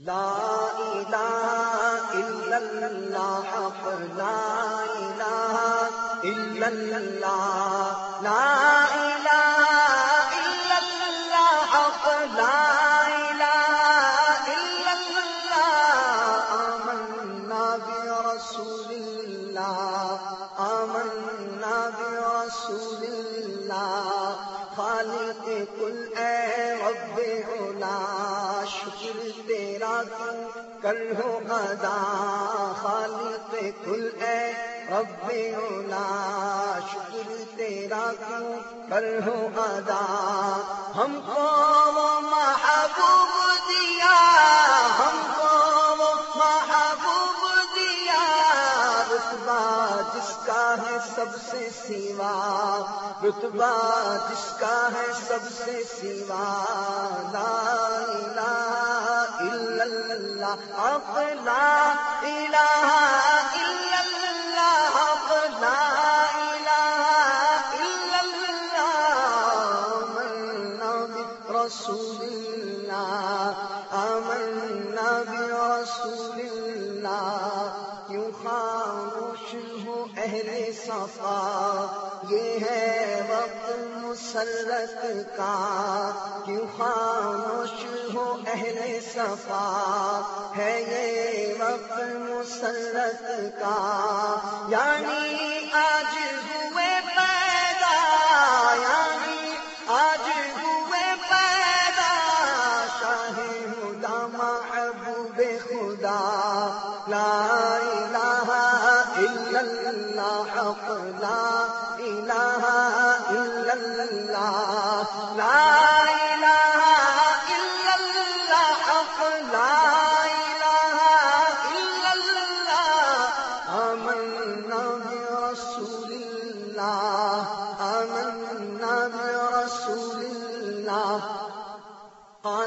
لا الہ الا اللہ حق لا الہ الا اللہ لا الہ الا اللہ حق لا الہ الا اللہ آمنا برسول اللہ آمنا برسول اللہ خالق کل اے رب علا شکر تیرا کیوں کر ہو ادا خالق کل اے رب اولا شکر تیرا کیوں کر ہو ادا ہم کو سب سے سیوا، رتبہ جس کا ہے سب سے سیوا، لا الہ الا اللہ، حق لا الہ الا اللہ لا الہ الا اللہ اہل صفا، یہ ہے وقت مسرت کا۔ کیوں خاموش ہو اہل صفا؟ ہے یہ وقت مسرت کا۔ یعنی آج ہوئے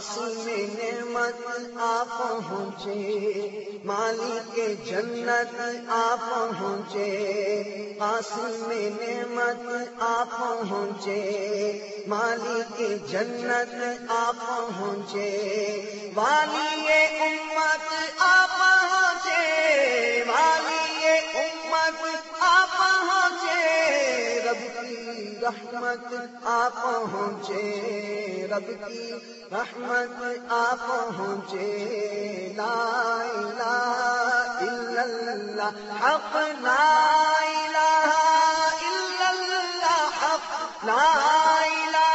قاسم نعمت آ پہنچے، مالک جنت آ پہنچے، قاسم نعمت آ پہنچے، مالک جنت آ پہنچے۔ والی رحمت آ پہنچے رب کی، رحمت آ پہنچے، لا الہ الا اللہ، حق، لا الہ الا اللہ، حق، لا الہ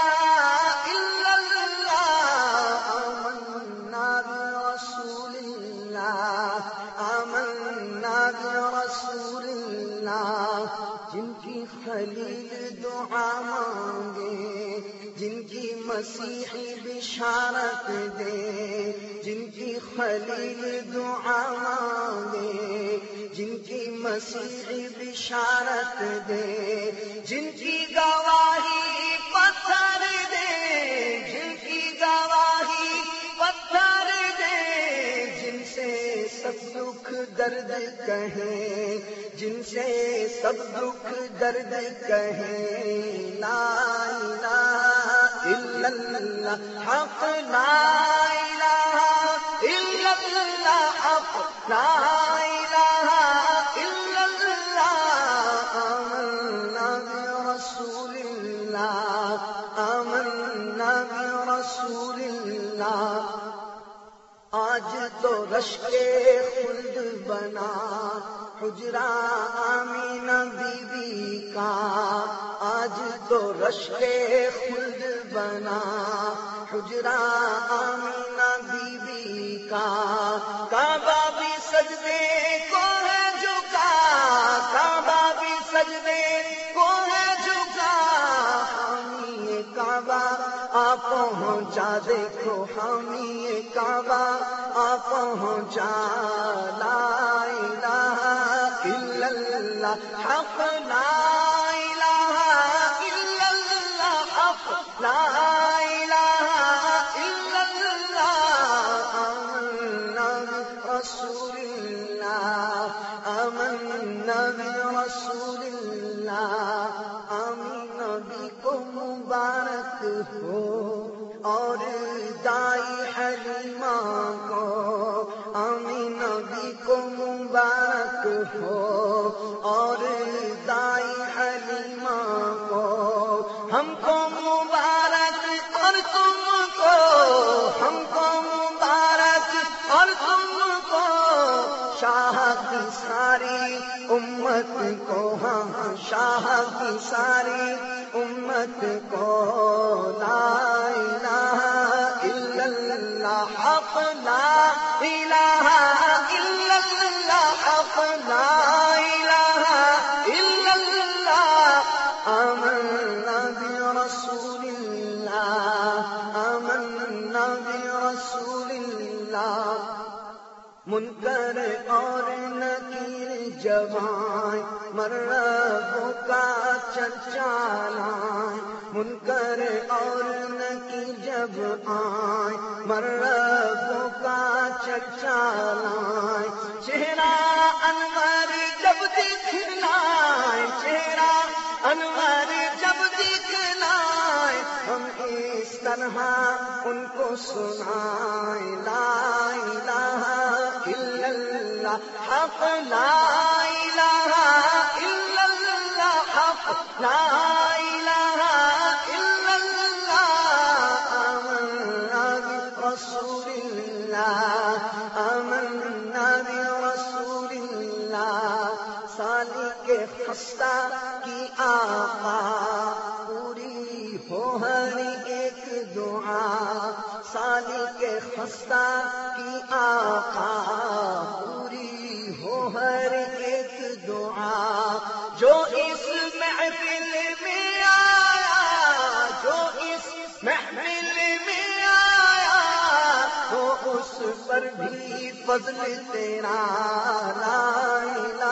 الا اللہ، آمنا برسول اللہ، آمنا برسول اللہ جن کی خلیل دعا مانگے، جن کی مسیحی بشارت دے، جن کی خلیل دعا مانگے، جن کی مسیحی بشارت دے، جن کی گواہی درد کہیں، جن سے سب دکھ درد کہیں۔ لا الہ الا اللہ، حق، لا الہ الا اللہ، حق، لا الہ الا اللہ۔ آمنا برسول اللہ، آمنا برسول اللہ۔ آج تو رش بنا حجرا آمینہ بی بی کا۔ آج تو رش کے خلد بنا۔ حجرا آمینہ بی بی کا۔ کعبہ بھی سجدے کو ہے جھکا۔ کعبہ بھی سجدے کو ہے جھکا۔ حامی کعبہ آ پہنچا دیکھو۔ حامی کعبہ آ پہنچا۔ اللہ حق، لا الہ الا اللہ حق، لا الہ الا اللہ رسول اللہ امنا برسول اللہ امن نبی کو مبارک ہو اور دائی حلیمہ کو. امین نبی کو مبارک ہو اور تم کو شاہ کی ساری، امت کو ہاں شاہ کی ساری، امت کو لا الہ الا اللہ، حق لا الہ الا اللہ، حق لا الہ الا اللہ منکر اور نکیر جوان مربوں کا چرچا منکر اور نکیر جب آئیں مربوں کا چرچا چہرہ انور جب دکھلائیں چہرہ انور جب دکھلائیں ہم اس طرح ان کو سنائیں لا الہ حق، لا الہ الا اللہ حق، لا الہ الا اللہ آمنا برسول اللہ آمنا برسول اللہ سالی کے خستہ کی آقا. پوری ہو ہر ایک دعا. سالی کے خستہ کی آقا. اس محفل میں آیا وہ اس پر بھی فضل تیرا لا الہ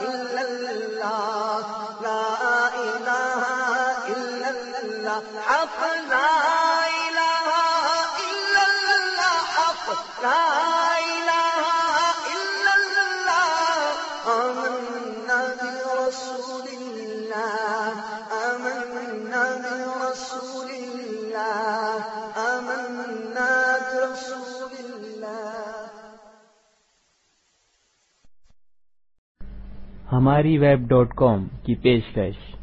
الا اللہ، لا الہ الا اللہ، حق، لا الہ الا اللہ، حق، لا الہ ہماری ویب ڈاٹ کام کی پیشکش۔